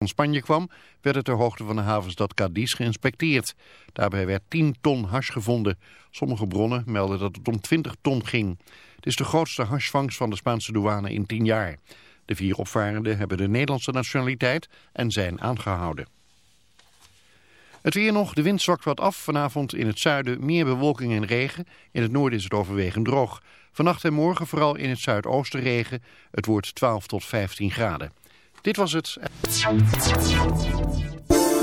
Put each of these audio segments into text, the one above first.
van Spanje kwam, werd het ter hoogte van de havenstad Cadiz geïnspecteerd. Daarbij werd 10 ton hash gevonden. Sommige bronnen melden dat het om 20 ton ging. Het is de grootste hashvangst van de Spaanse douane in 10 jaar. De vier opvarenden hebben de Nederlandse nationaliteit en zijn aangehouden. Het weer nog, de wind zwakt wat af. Vanavond in het zuiden meer bewolking en regen. In het noorden is het overwegend droog. Vannacht en morgen vooral in het zuidoosten regen. Het wordt 12 tot 15 graden. Dit was het.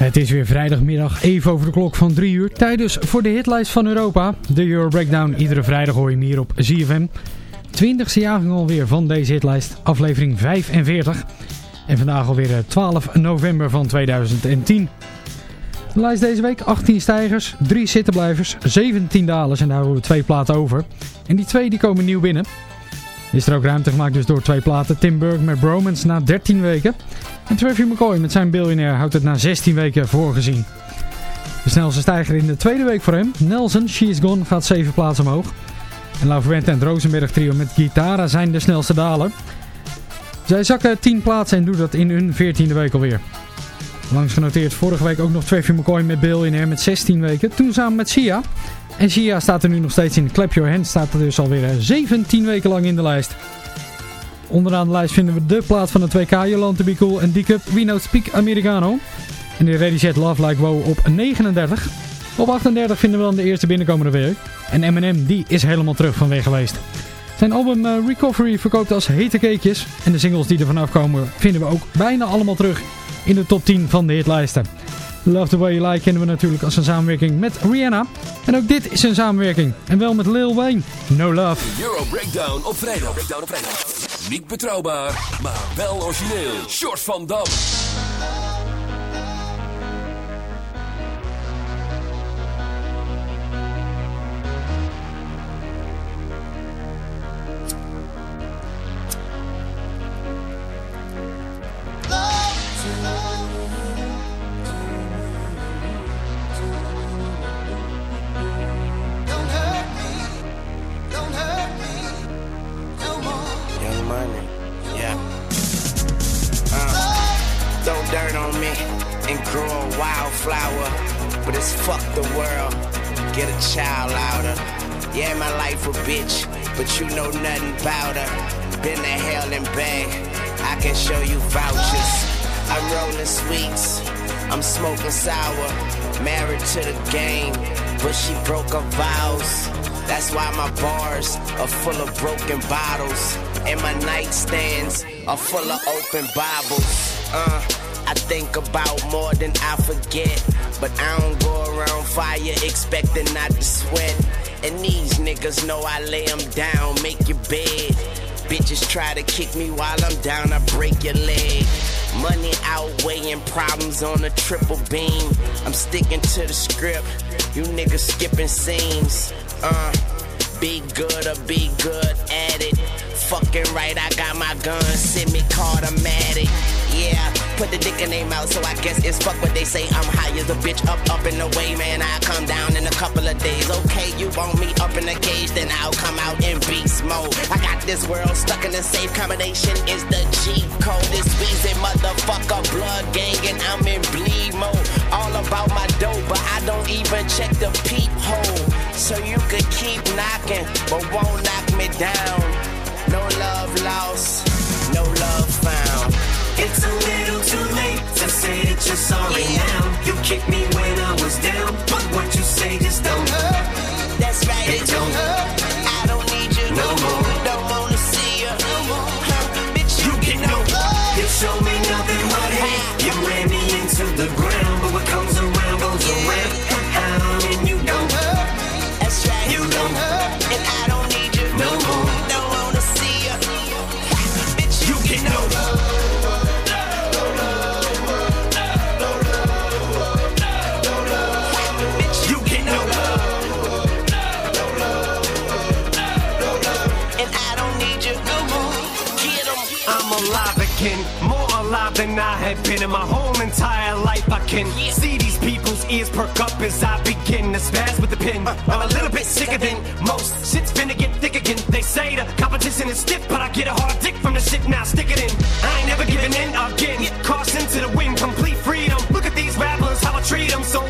Het is weer vrijdagmiddag, even over de klok van 3 uur. Tijd dus voor de hitlijst van Europa. De Euro Breakdown, iedere vrijdag hoor je hem hier op ZFM. 20ste jaargang alweer van deze hitlijst, aflevering 45. En vandaag alweer eh, 12 november van 2010. De lijst deze week, 18 stijgers, 3 zittenblijvers, 17 dalers en daar houden we twee platen over. En die twee die komen nieuw binnen. Is er ook ruimte gemaakt dus door twee platen. Tim Burke met Bromance na 13 weken. En Travis McCoy met zijn Billionaire houdt het na 16 weken voorgezien. De snelste stijger in de tweede week voor hem. Nelson, She Is Gone, gaat 7 plaatsen omhoog. En Laurent en het Rosenberg trio met Gitara zijn de snelste daler. Zij zakken 10 plaatsen en doen dat in hun 14e week alweer. Langs genoteerd vorige week ook nog Travis McCoy met Billionaire met 16 weken. Toen samen met Sia. En Sia staat er nu nog steeds in. Clap Your Hands staat er dus alweer 17 weken lang in de lijst. Onderaan de lijst vinden we de plaat van het 2K Jolante Be Cool en D-Cup We Know Speak Americano. En de Ready Set Love Like Wow op 39. Op 38 vinden we dan de eerste binnenkomende week. En Eminem die is helemaal terug van weg geweest. Zijn album eh, Recovery verkoopt als hete cakejes. En de singles die er vanaf komen vinden we ook bijna allemaal terug in de top 10 van de hitlijsten. Love the Way You Like kennen we natuurlijk als een samenwerking met Rihanna. En ook dit is een samenwerking. En wel met Lil Wayne. No Love. Euro Breakdown op vrijdag. Breakdown op vrijdag. Niet betrouwbaar, maar wel origineel. Short van Dam. are full of open Bibles. Uh, I think about more than I forget. But I don't go around fire expecting not to sweat. And these niggas know I lay them down, make your bed. Bitches try to kick me while I'm down, I break your leg. Money outweighing problems on a triple beam. I'm sticking to the script, you niggas skipping scenes. Uh, be good or be good at it fucking right, I got my gun, send me automatic. Yeah, put the dick in their mouth, so I guess it's fuck what they say. I'm high as a bitch, up, up and away, man. I come down in a couple of days. Okay, you want me up in the cage, then I'll come out in beast mode. I got this world stuck in a safe combination, is the cheap code. This wheezy motherfucker blood gang, and I'm in bleed mode. All about my dough, but I don't even check the peep hole. So you could keep knocking, but won't knock me down love lost, no love found. It's a little too late to say that you're sorry yeah. now. You kicked me when I was down, but what you say just don't. Uh, that's right, it, it don't. Uh, More alive than I have been in my whole entire life. I can see these people's ears perk up as I begin to spaz with the pen. I'm a little bit sicker than most. Shit's finna get thick again. They say the competition is stiff, but I get a hard dick from the shit. Now stick it in. I ain't never giving in again. Caution into the wind, complete freedom. Look at these rappers, how I treat them. So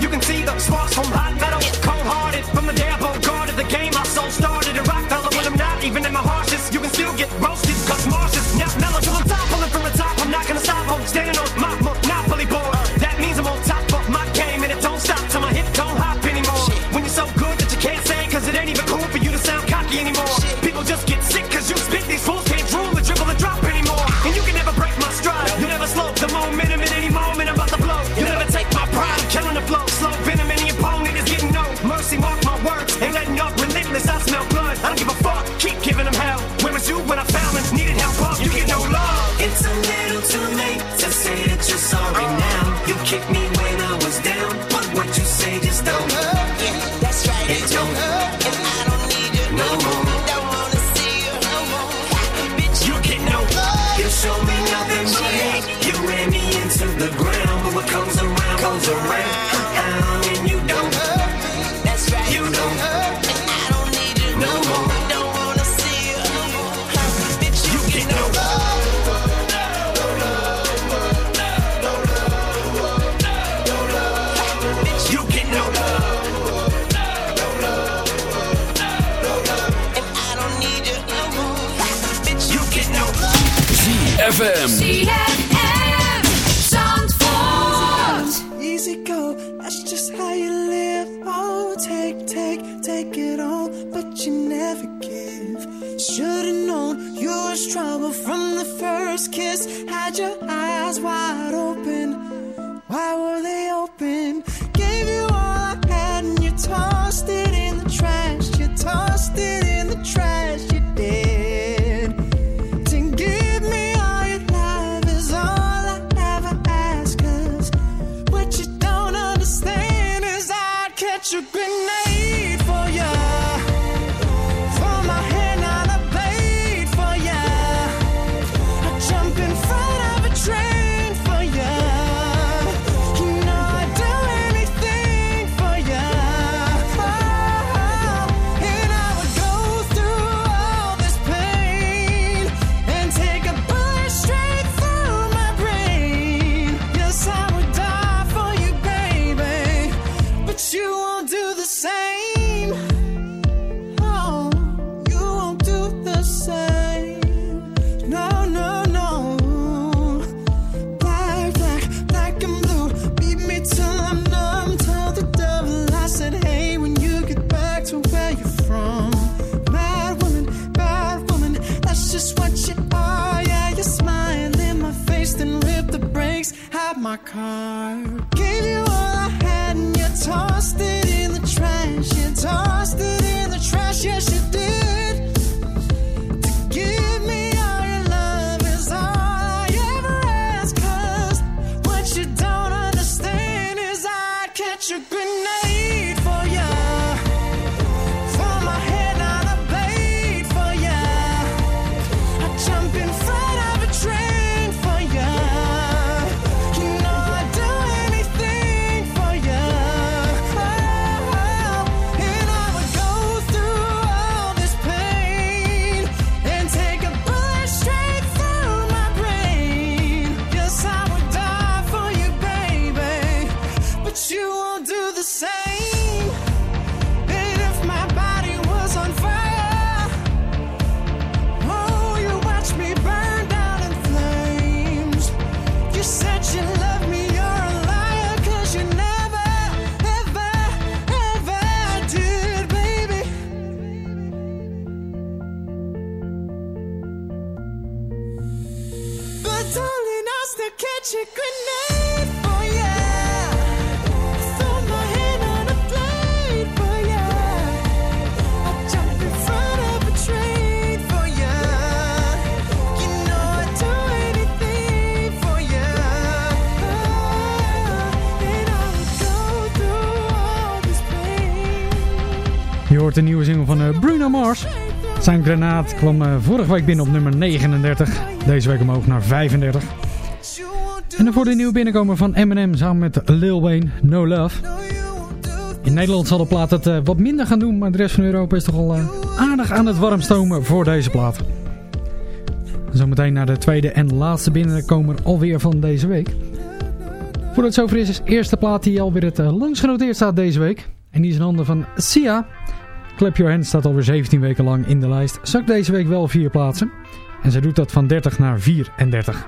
You can see the sparks from hot the same. And if my body was on fire. Oh, you watched me burn down in flames. You said you me, you're a liar, 'cause you never, ever, ever did, baby. But darling, I'll still catch hoort de nieuwe single van eh, Bruno Mars. Zijn granaat kwam eh, vorige week binnen op nummer 39. Deze week omhoog naar 35. En dan voor de nieuwe binnenkomer van Eminem samen met Lil Wayne, No Love. In Nederland zal de plaat het eh, wat minder gaan doen, maar de rest van Europa is toch al aardig aan het warmstomen voor deze plaat. Zometeen naar de tweede en laatste binnenkomer alweer van deze week. Voordat het zover is, is de eerste plaat die alweer het langst genoteerd staat deze week. En die is in handen van Sia. Clap Your Hands staat alweer 17 weken lang in de lijst. Zakt deze week wel vier plaatsen. En zij doet dat van 30 naar 34.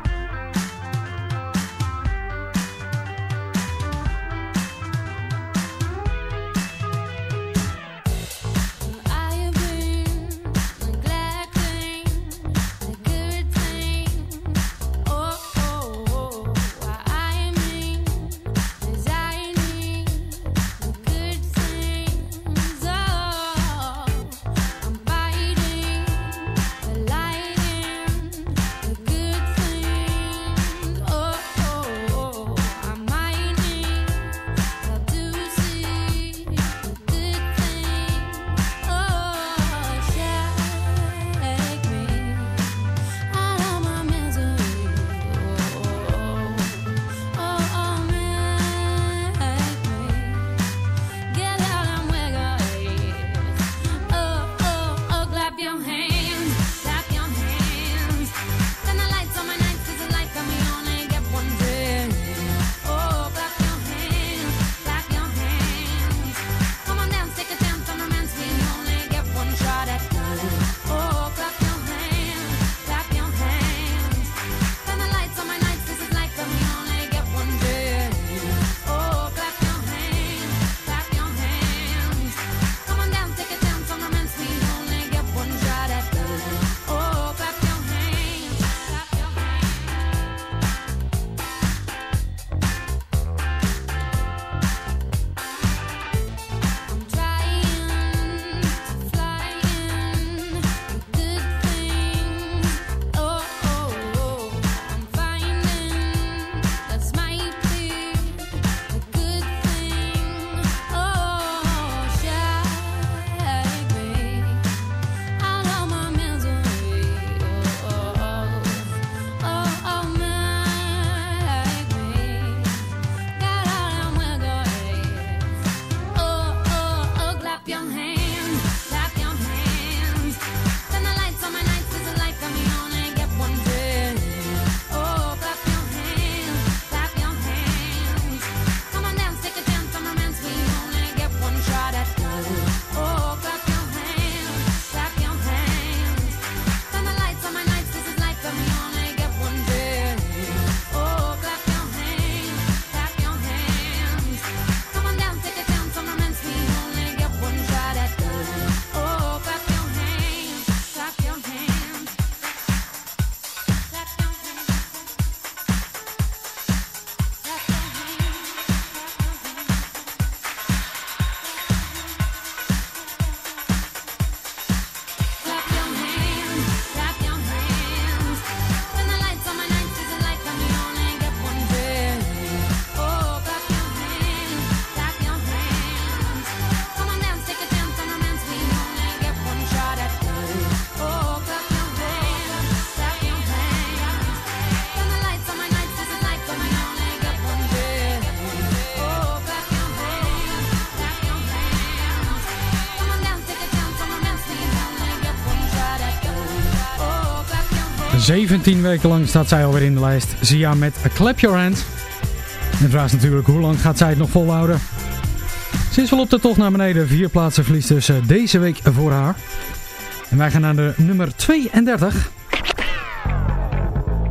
17 weken lang staat zij alweer in de lijst. Zia met A Clap Your Hand. En de vraag natuurlijk hoe lang gaat zij het nog volhouden. Ze is wel op de tocht naar beneden. Vier plaatsen verliest dus eh, deze week voor haar. En wij gaan naar de nummer 32.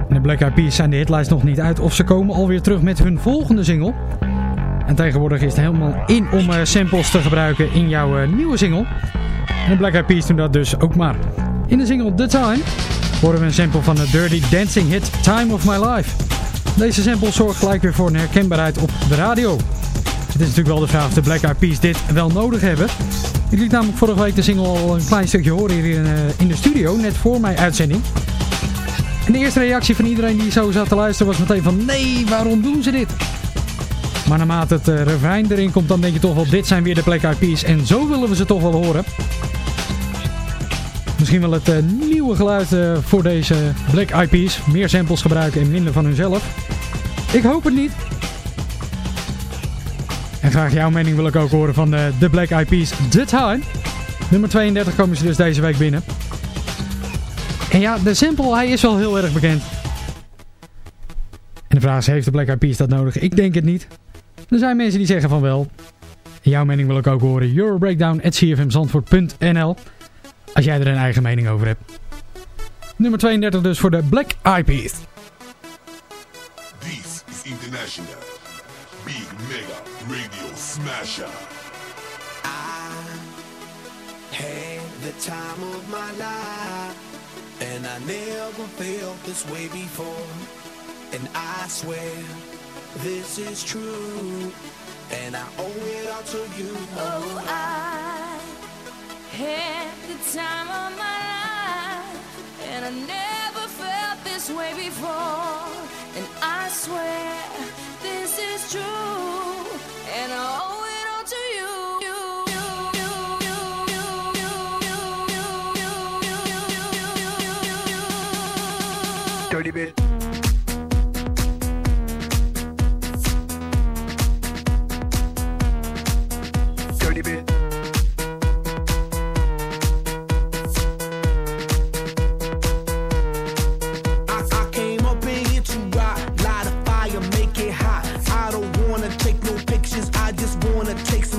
En de Black Eyed Peas zijn de hitlijst nog niet uit. Of ze komen alweer terug met hun volgende single. En tegenwoordig is het helemaal in om eh, samples te gebruiken in jouw eh, nieuwe single. En de Black Eyed Peas doen dat dus ook maar. In de single The Time horen we een sample van de Dirty Dancing hit Time of My Life. Deze sample zorgt gelijk weer voor een herkenbaarheid op de radio. Het is natuurlijk wel de vraag of de Black Eyed Peas dit wel nodig hebben. Ik liet namelijk vorige week de single al een klein stukje horen hier in, eh, in de studio, net voor mijn uitzending. En de eerste reactie van iedereen die zo zat te luisteren was meteen van nee, waarom doen ze dit? Maar naarmate het uh, refrein erin komt, dan denk je toch wel, dit zijn weer de Black Eyed Peas. En zo willen we ze toch wel horen. Misschien wel het uh, nieuwe geluid uh, voor deze Black Peas. Meer samples gebruiken en minder van hunzelf. Ik hoop het niet. En graag jouw mening wil ik ook horen van de, de Black Eyed Peas The Time. Nummer 32 komen ze dus deze week binnen. En ja, de sample, hij is wel heel erg bekend. En de vraag is, heeft de Black Peas dat nodig? Ik denk het niet. Er zijn mensen die zeggen van wel. En jouw mening wil ik ook horen. Eurobreakdown.cfmzandvoort.nl Als jij er een eigen mening over hebt. Nummer 32 dus voor de Black Eyed Peas. This is International. Big Mega Radio Smasher. Had the time of my life, and I never felt this way before. And I swear this is true, and I owe it all to you. Oh, I had the time of my life, and I never felt this way before. And I swear this is true, and I it takes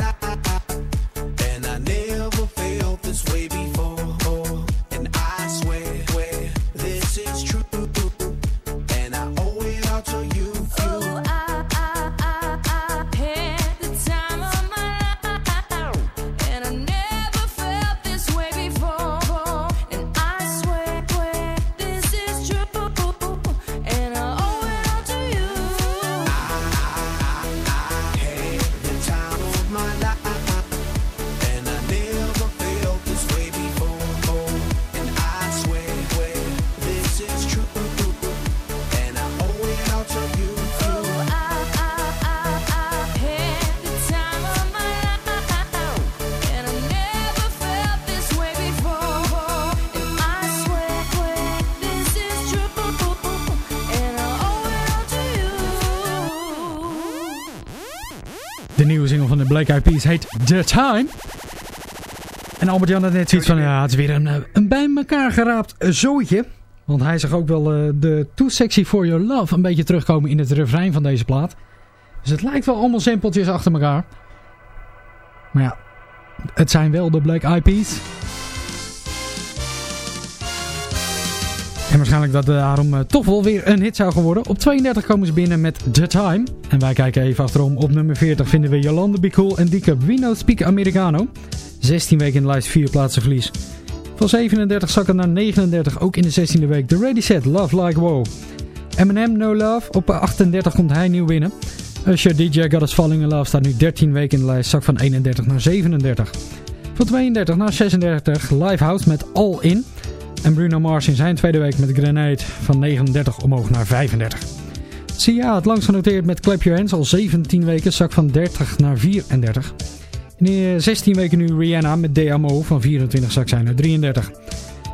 Black Eyed Peas heet The Time. En Albert-Jan had net zoiets van, ja, het is weer een, eh, een bij elkaar geraapt eh, zooitje. Want hij zag ook wel eh, de Too Sexy For Your Love een beetje terugkomen in het refrein van deze plaat. Dus het lijkt wel allemaal simpeltjes achter elkaar. Maar ja, het zijn wel de Black Eyed Peas. En waarschijnlijk dat daarom eh, toch wel weer een hit zou geworden. Op 32 komen ze binnen met The Time. En wij kijken even achterom. Op nummer 40 vinden we Jolande Be Cool en Dieke We Don't Speak Americano. 16 weken in de lijst, 4 plaatsen verlies. Van 37 zakken naar 39, ook in de 16e week. The Ready Set, Love Like Wow. Eminem, No Love. Op 38 komt hij nieuw binnen. Usher, DJ Got Us Falling in Love staat nu 13 weken in de lijst. Zak van 31 naar 37. Van 32 naar 36, Livehouse met All In. En Bruno Mars in zijn tweede week met Grenade van 39 omhoog naar 35. Sia het langst genoteerd met Clap Your Hands al 17 weken, zak van 30 naar 34. In de 16 weken nu Rihanna met DMO van 24 zak zijn naar 33.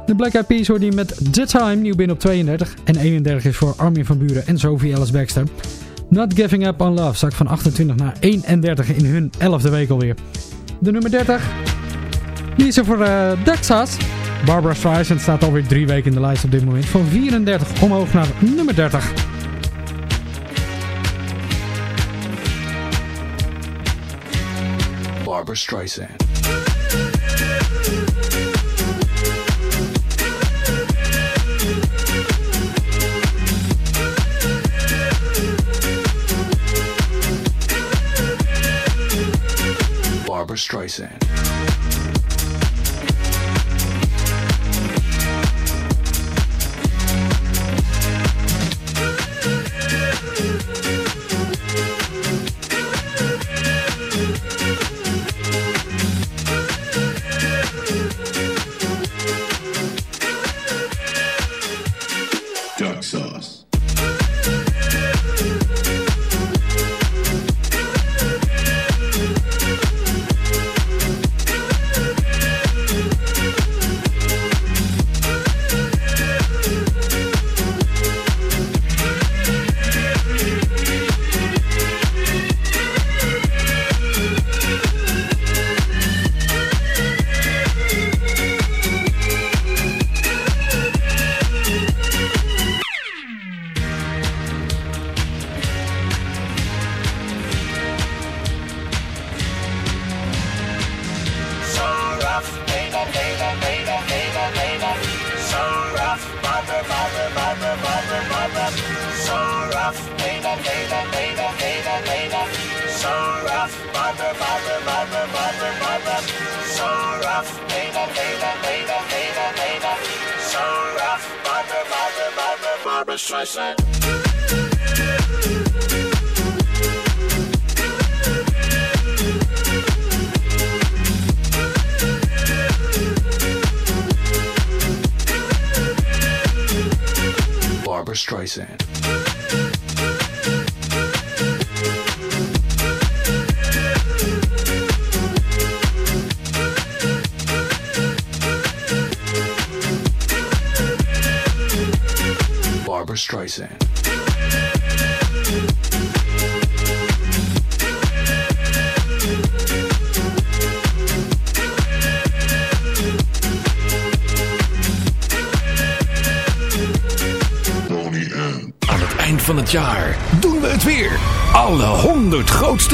De Black Eyed Peas hoorde hij met The Time nieuw binnen op 32. En 31 is voor Armin van Buren en Sophie Ellis Baxter. Not Giving Up on Love zak van 28 naar 31 in hun 11e week alweer. De nummer 30. Die is er voor uh, Texas. Barbara Streisand staat alweer drie weken in de lijst op dit moment. Van 34 omhoog naar nummer 30. Barbara Streisand. Barbara Streisand.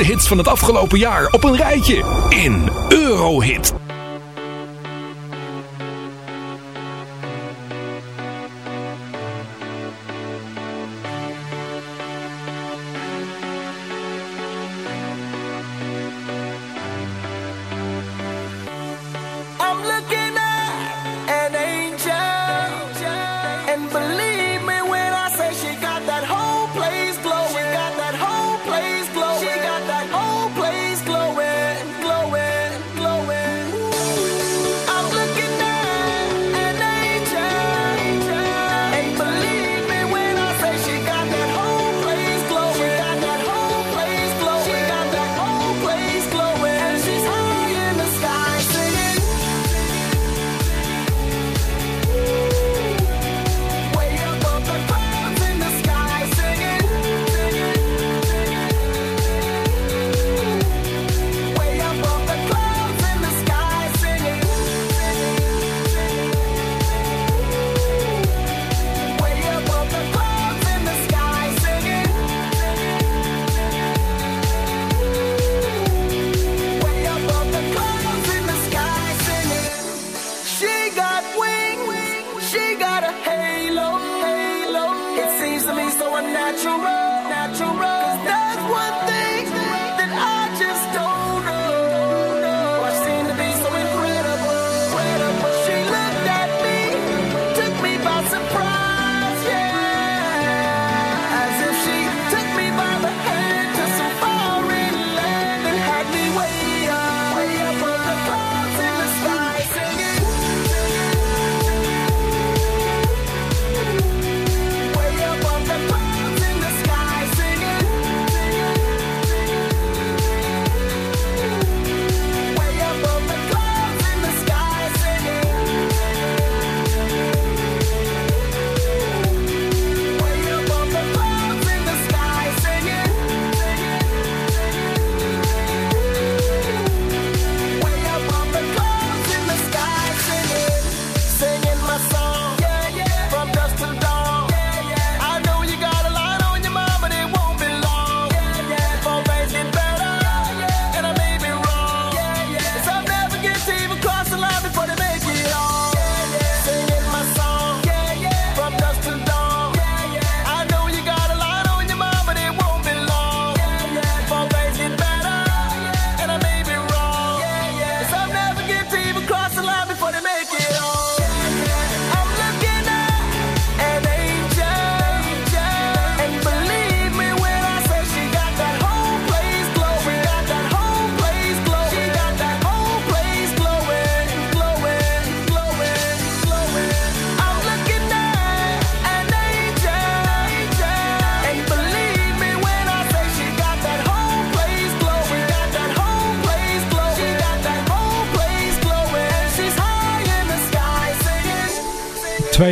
Hits van het afgelopen jaar op een rijtje in Eurohit.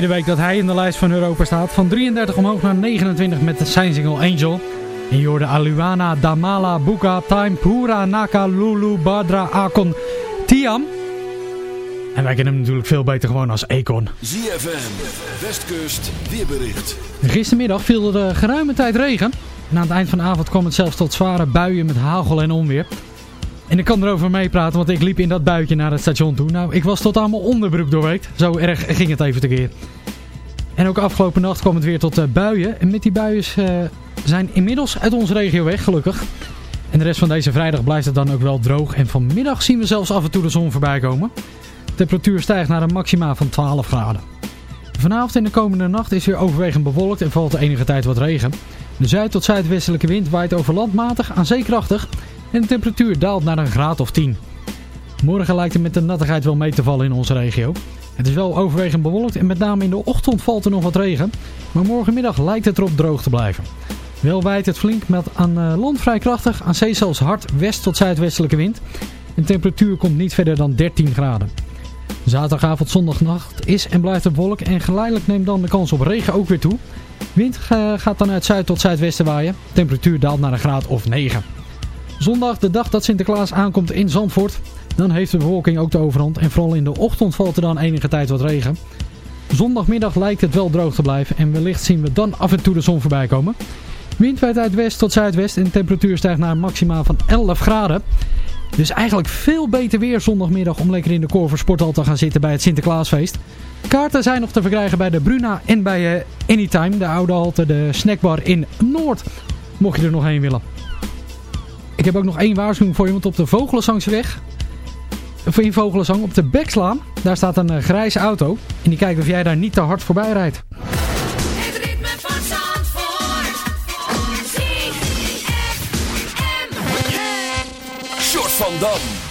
Tweede week dat hij in de lijst van Europa staat. Van 33 omhoog naar 29 met zijn single Angel. En je hoorde Aluana, Damala, Buka, Time, Pura, Naka, Lulu, Badra, Akon, Tiam. En wij kennen hem natuurlijk veel beter gewoon als Econ. ZFM, Westkust, weerbericht. Gistermiddag viel er geruime tijd regen. En aan het eind van de avond kwam het zelfs tot zware buien met hagel en onweer. En ik kan erover meepraten, want ik liep in dat buitje naar het station toe. Nou, ik was tot aan mijn onderbroek doorweekt. Zo erg ging het even tekeer. En ook afgelopen nacht kwam het weer tot eh, buien. En met die buien eh, zijn inmiddels uit onze regio weg, gelukkig. En de rest van deze vrijdag blijft het dan ook wel droog. En vanmiddag zien we zelfs af en toe de zon voorbij komen. De temperatuur stijgt naar een maxima van 12 graden. Vanavond en de komende nacht is weer overwegend bewolkt en valt er enige tijd wat regen. De zuid- tot zuidwestelijke wind waait over land matig aan zeekrachtig en de temperatuur daalt naar een graad of 10. Morgen lijkt het met de nattigheid wel mee te vallen in onze regio. Het is wel overwegend bewolkt en met name in de ochtend valt er nog wat regen. Maar morgenmiddag lijkt het erop droog te blijven. Wel waait het flink met aan eh, land vrij krachtig, aan zee zelfs hard west- tot zuidwestelijke wind. De temperatuur komt niet verder dan 13 graden. Zaterdagavond, zondagnacht is en blijft er wolk en geleidelijk neemt dan de kans op regen ook weer toe. Wind eh, gaat dan uit zuid tot zuidwesten waaien. Temperatuur daalt naar een graad of 9. Zondag, de dag dat Sinterklaas aankomt in Zandvoort. Dan heeft de bewolking ook de overhand. En vooral in de ochtend valt er dan enige tijd wat regen. Zondagmiddag lijkt het wel droog te blijven en wellicht zien we dan af en toe de zon voorbij komen. Wind waait uit west tot zuidwest en de temperatuur stijgt naar een maxima van 11 graden. Dus eigenlijk veel beter weer zondagmiddag om lekker in de Corver te gaan zitten bij het Sinterklaasfeest. Kaarten zijn nog te verkrijgen bij de Bruna en bij eh, Anytime, de oude halte, de snackbar in Noord. Mocht je er nog heen willen. Ik heb ook nog één waarschuwing voor je, want op de Vogelenzangseweg, of in Vogelenzang, op de Bekslaan, daar staat een eh, grijze auto. En die kijkt of jij daar niet te hard voorbij rijdt. Het ritme van Zandvoort. ZFM. Short van Dam.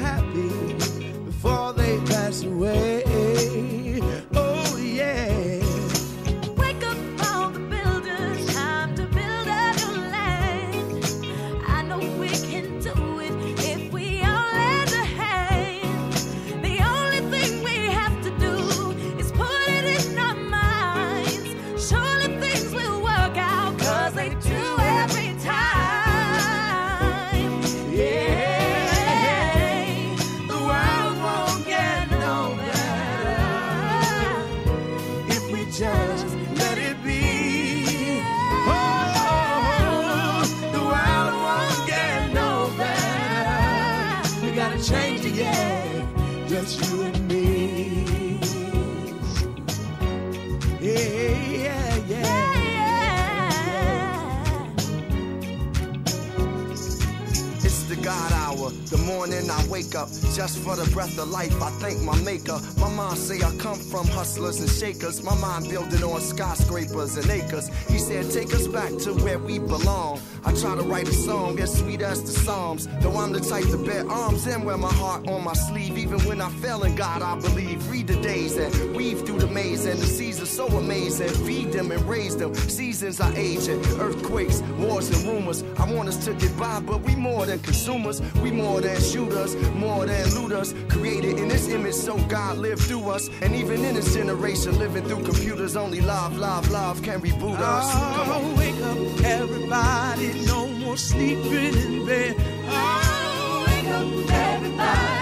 the morning I wake up just for the breath of life. I thank my maker. My mom say I come from hustlers and shakers. My mind building on skyscrapers and acres. He said, take us back to where we belong. I try to write a song as sweet as the Psalms. Though I'm the type to bear arms and wear my heart on my sleeve. Even when I fail in God, I believe. Read the days and weave through the maze. And the seasons so amazing. Feed them and raise them. Seasons are aging. Earthquakes, wars, and rumors. I want us to get by, but we more than consumers. We more than shooters, more than looters. Created in this image, so God lived through us. And even in this generation, living through computers, only love, love, love can reboot us. Oh, wake up, everybody. No more sleeping in bed. Oh, wake up, everybody.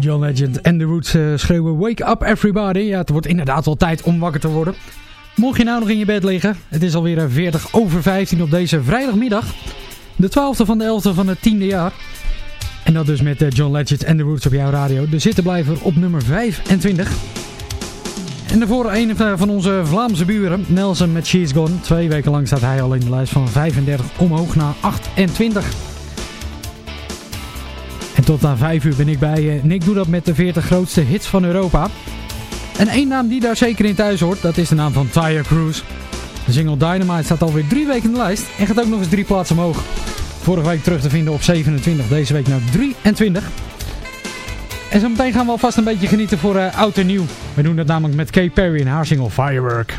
John Legend en The Roots eh, schreeuwen Wake up everybody. Ja, het wordt inderdaad wel tijd om wakker te worden. Mocht je nou nog in je bed liggen, het is alweer eh, 40 over 15 op deze vrijdagmiddag. De 12e van de 11e van het 10e jaar. En dat dus met eh, John Legend en The Roots op jouw radio. De zittenblijver op nummer 25. En daarvoor een eh, van onze Vlaamse buren, Nelson met She's Gone. Twee weken lang staat hij al in de lijst van 35 omhoog naar 28. Tot aan 5 uur ben ik bij je. En ik doe dat met de 40 grootste hits van Europa. En één naam die daar zeker in thuis hoort, dat is de naam van Tyre Cruise. De single Dynamite staat alweer drie weken in de lijst en gaat ook nog eens drie plaatsen omhoog. Vorige week terug te vinden op 27, deze week naar 23. En zo meteen gaan we alvast een beetje genieten voor eh, oud en nieuw. We doen dat namelijk met Kay Perry en haar single Firework.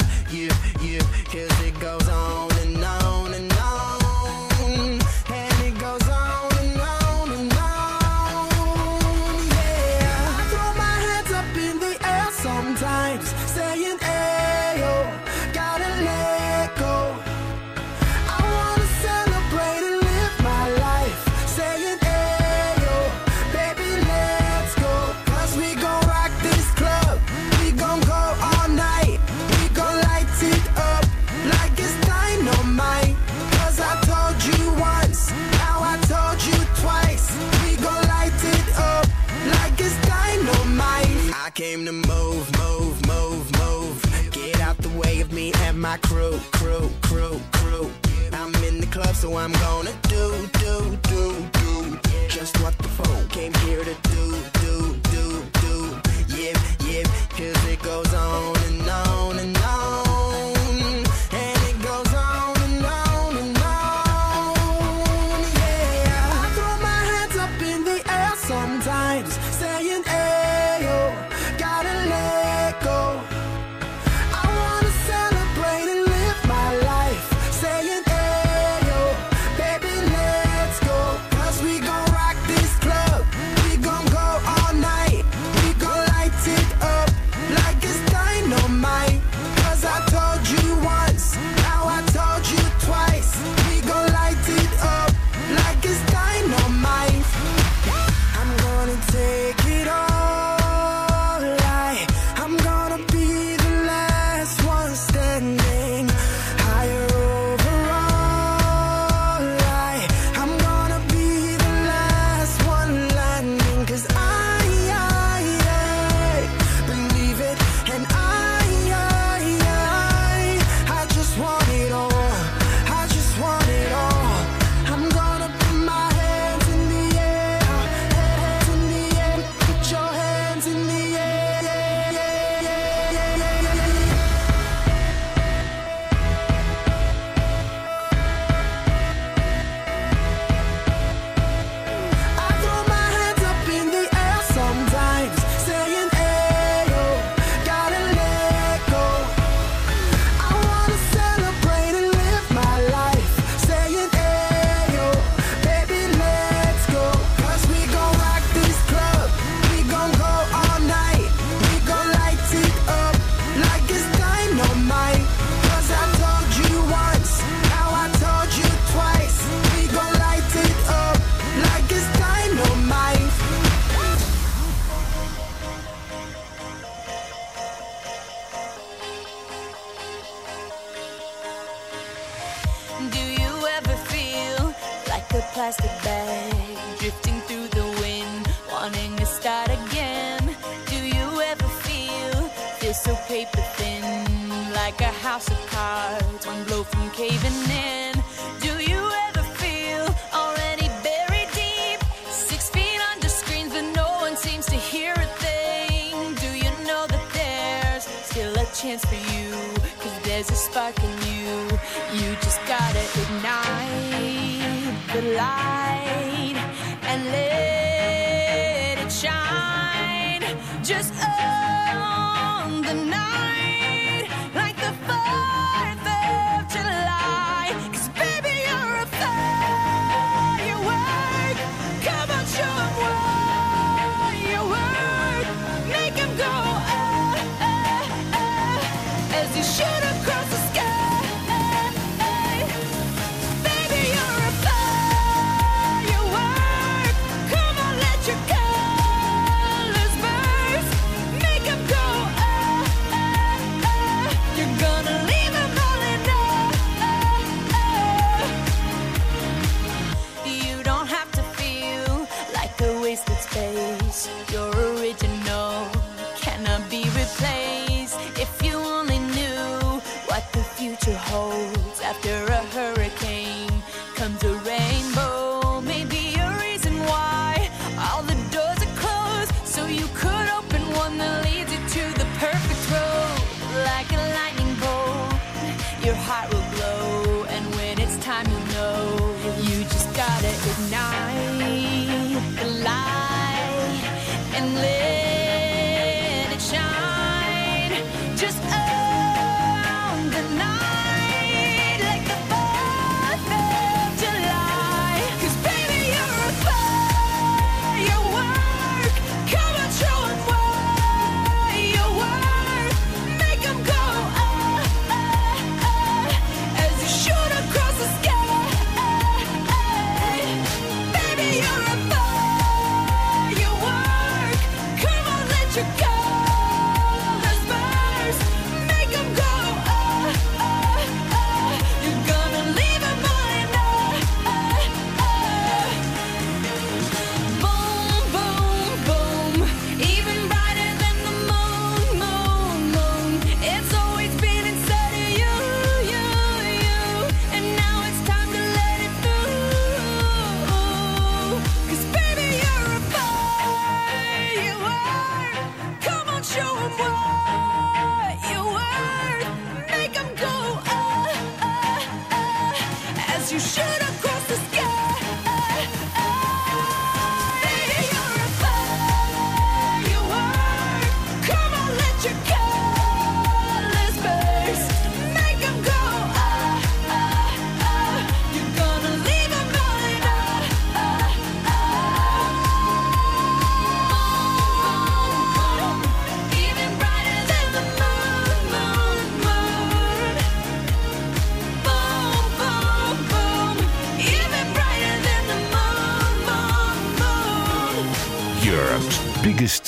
Crew, crew, crew, crew. I'm in the club, so I'm gonna do, do, do, do. Just what the phone came here to do, wasted space. Your original, cannot be replaced. If you only knew what the future holds after.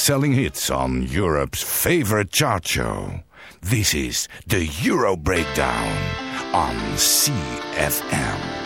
selling hits on Europe's favorite chart show. This is the Euro Breakdown on CFM.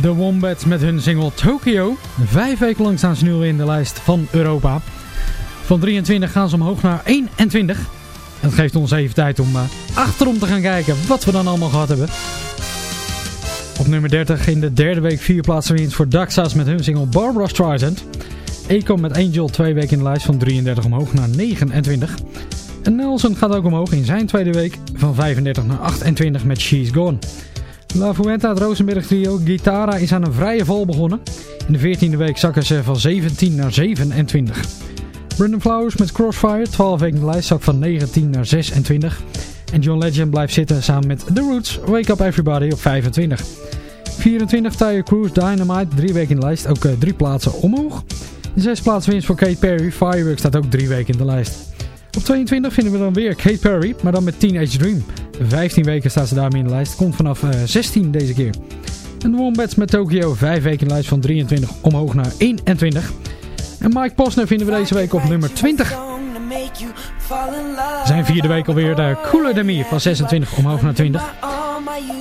De Wombats met hun single Tokyo. Vijf weken lang staan ze nu al in de lijst van Europa. Van 23 gaan ze omhoog naar 21. Dat geeft ons even tijd om eh, achterom te gaan kijken wat we dan allemaal gehad hebben. Op nummer 30 in de derde week vier plaatsen winst voor Daxas met hun single Barbara Streisand. Ecom met Angel twee weken in de lijst van 33 omhoog naar 29. En Nelson gaat ook omhoog in zijn tweede week van 35 naar 28 met She's Gone. La Fuenta, het Rosenberg trio, Guitarra is aan een vrije val begonnen. In de 14e week zakken ze van 17 naar 27. Brendan Flowers met Crossfire, 12 weken in de lijst, zak van 19 naar 26. En John Legend blijft zitten samen met The Roots, Wake Up Everybody op 25. 24 Tyre Cruise Dynamite, 3 weken in de lijst, ook 3 plaatsen omhoog. 6 plaatsen winst voor Kate Perry, Fireworks staat ook 3 weken in de lijst. Op 22 vinden we dan weer Kate Perry, maar dan met Teenage Dream. 15 weken staat ze daarmee in de lijst, komt vanaf eh, 16 deze keer. En de Wombats met Tokyo, 5 weken in de lijst van 23 omhoog naar 21. En Mike Posner vinden we deze week op nummer 20. Zijn vierde week alweer de Cooler Me van 26 omhoog naar 20.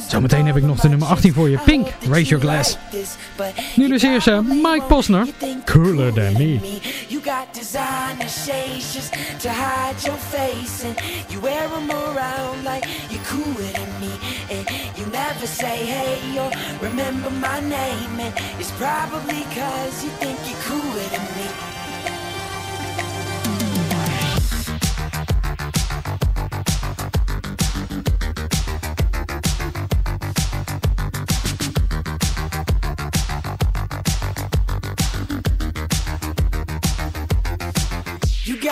Zometeen heb ik nog de nummer 18 voor je, Pink, Raise Your Glass. Nu dus eerst eh, Mike Posner, Cooler Than Me. You got designer shades just to hide your face And you wear them around like you're cooler than me. And you never say hey or remember my name. And it's probably cause you think you're cooler than me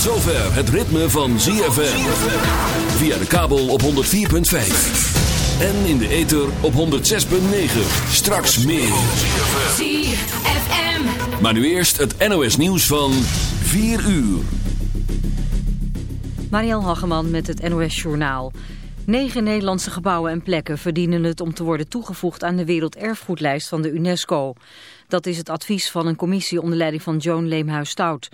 Tot zover het ritme van ZFM. Via de kabel op 104.5. En in de ether op 106.9. Straks meer. ZFM. Maar nu eerst het NOS nieuws van 4 uur. Marielle Hageman met het NOS Journaal. Negen Nederlandse gebouwen en plekken verdienen het om te worden toegevoegd aan de Werelderfgoedlijst van de UNESCO. Dat is het advies van een commissie onder leiding van Joan Leemhuis-Stout.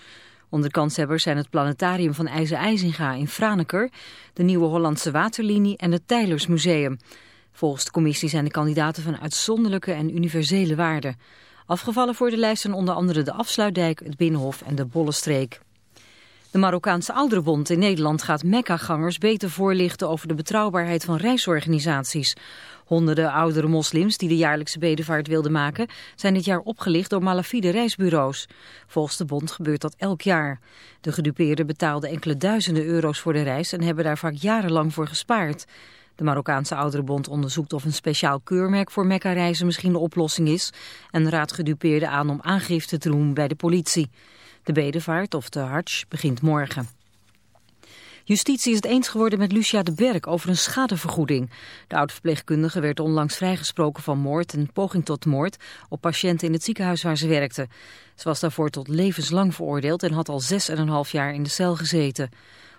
Onder de kanshebbers zijn het planetarium van IJzer IJzinga in Franeker, de Nieuwe Hollandse Waterlinie en het Tijlersmuseum. Volgens de commissie zijn de kandidaten van uitzonderlijke en universele waarde. Afgevallen voor de lijst zijn onder andere de Afsluitdijk, het Binnenhof en de Bollestreek. De Marokkaanse Ouderenbond in Nederland gaat Mekka-gangers beter voorlichten over de betrouwbaarheid van reisorganisaties. Honderden oudere moslims die de jaarlijkse bedevaart wilden maken zijn dit jaar opgelicht door malafide reisbureaus. Volgens de bond gebeurt dat elk jaar. De gedupeerden betaalden enkele duizenden euro's voor de reis en hebben daar vaak jarenlang voor gespaard. De Marokkaanse Ouderenbond onderzoekt of een speciaal keurmerk voor Mekka-reizen misschien de oplossing is en raadt gedupeerden aan om aangifte te doen bij de politie. De bedevaart, of de Hajj, begint morgen. Justitie is het eens geworden met Lucia de Berg over een schadevergoeding. De oud-verpleegkundige werd onlangs vrijgesproken van moord en poging tot moord op patiënten in het ziekenhuis waar ze werkte. Ze was daarvoor tot levenslang veroordeeld en had al zes en een half jaar in de cel gezeten.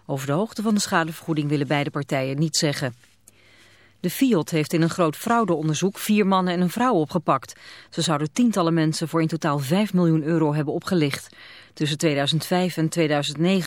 Over de hoogte van de schadevergoeding willen beide partijen niet zeggen. De FIOD heeft in een groot fraudeonderzoek vier mannen en een vrouw opgepakt. Ze zouden tientallen mensen voor in totaal 5 miljoen euro hebben opgelicht. Tussen 2005 en 2009